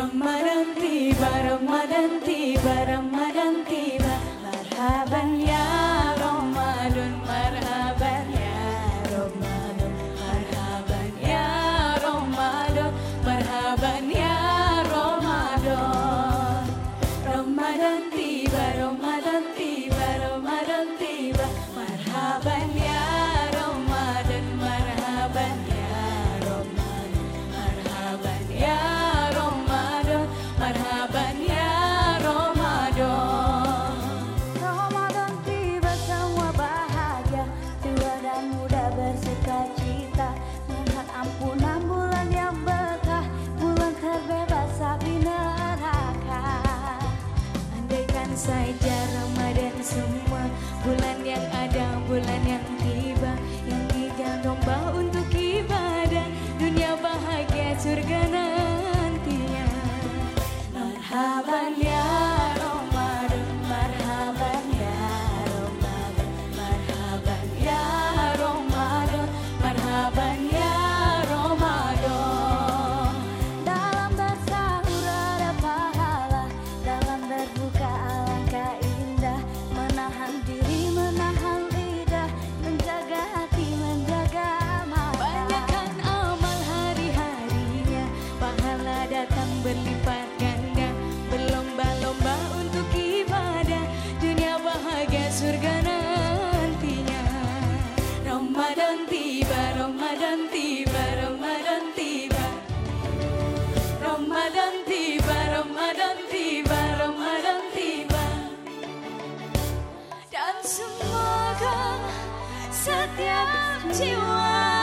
मरन्ति वर मरन्ति वर sukacita Melihat ampunan bulan yang berkah Bulan terbebas api neraka Andaikan saja Ramadan semua Bulan yang ada, bulan yang tiba. Yang tidak domba untuk ibadah Dunia bahagia surga nantinya. Marhaban ya Semoga setiap jiwa